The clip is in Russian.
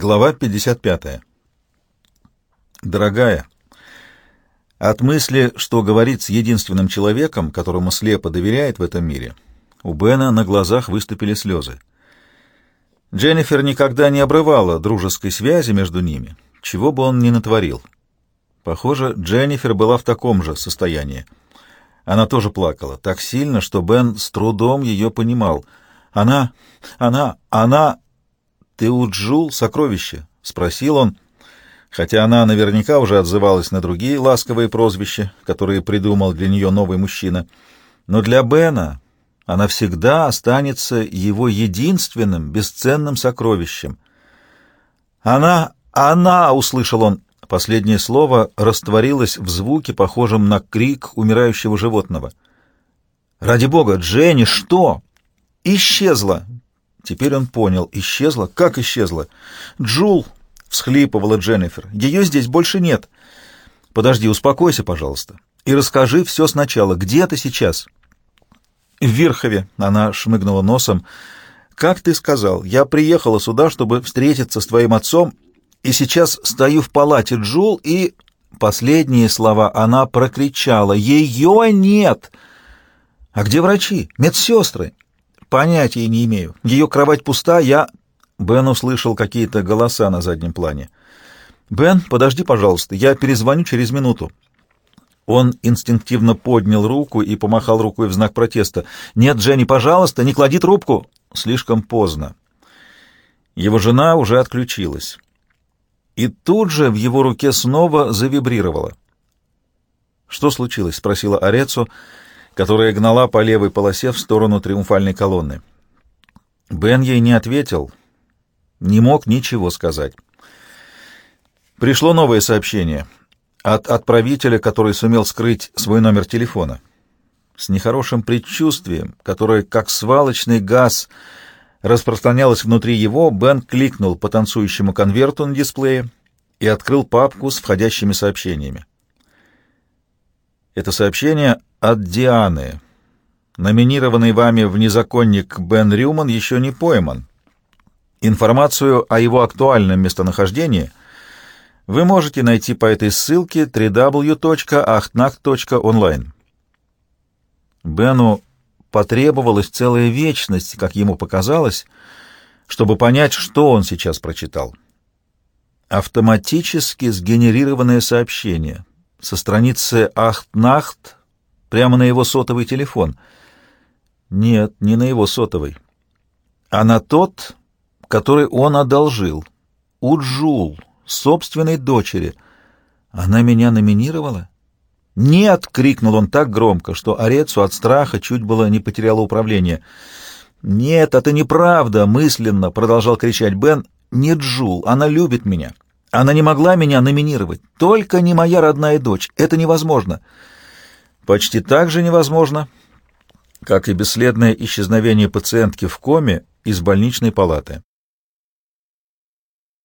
Глава 55. Дорогая, от мысли, что говорит с единственным человеком, которому слепо доверяет в этом мире, у Бена на глазах выступили слезы. Дженнифер никогда не обрывала дружеской связи между ними, чего бы он ни натворил. Похоже, Дженнифер была в таком же состоянии. Она тоже плакала, так сильно, что Бен с трудом ее понимал. Она, она, она... «Ты у Джул сокровище?» — спросил он, хотя она наверняка уже отзывалась на другие ласковые прозвища, которые придумал для нее новый мужчина. Но для Бена она всегда останется его единственным бесценным сокровищем. «Она, она!» — услышал он. Последнее слово растворилось в звуке, похожем на крик умирающего животного. «Ради бога, Дженни, что?» «Исчезла!» Теперь он понял. Исчезла? Как исчезла? Джул, всхлипывала Дженнифер. Ее здесь больше нет. Подожди, успокойся, пожалуйста. И расскажи все сначала. Где ты сейчас? В Верхове. Она шмыгнула носом. Как ты сказал, я приехала сюда, чтобы встретиться с твоим отцом, и сейчас стою в палате Джул и... Последние слова она прокричала. Ее нет! А где врачи? Медсестры? Понятия не имею. Ее кровать пуста, я...» Бен услышал какие-то голоса на заднем плане. «Бен, подожди, пожалуйста, я перезвоню через минуту». Он инстинктивно поднял руку и помахал рукой в знак протеста. «Нет, Дженни, пожалуйста, не клади трубку!» Слишком поздно. Его жена уже отключилась. И тут же в его руке снова завибрировало. «Что случилось?» — спросила Орецу которая гнала по левой полосе в сторону триумфальной колонны. Бен ей не ответил, не мог ничего сказать. Пришло новое сообщение от отправителя, который сумел скрыть свой номер телефона. С нехорошим предчувствием, которое, как свалочный газ, распространялось внутри его, Бен кликнул по танцующему конверту на дисплее и открыл папку с входящими сообщениями. Это сообщение от Дианы. Номинированный вами в незаконник Бен Рюман еще не пойман. Информацию о его актуальном местонахождении вы можете найти по этой ссылке www.achtnacht.online. Бену потребовалась целая вечность, как ему показалось, чтобы понять, что он сейчас прочитал. Автоматически сгенерированное сообщение со страницы «Ахтнахт» Прямо на его сотовый телефон. Нет, не на его сотовый, а на тот, который он одолжил. У Джул, собственной дочери. Она меня номинировала? «Нет!» — крикнул он так громко, что Орецу от страха чуть было не потеряла управление. «Нет, это неправда!» — мысленно продолжал кричать Бен. «Не Джул, она любит меня. Она не могла меня номинировать. Только не моя родная дочь. Это невозможно!» Почти так же невозможно, как и бесследное исчезновение пациентки в коме из больничной палаты.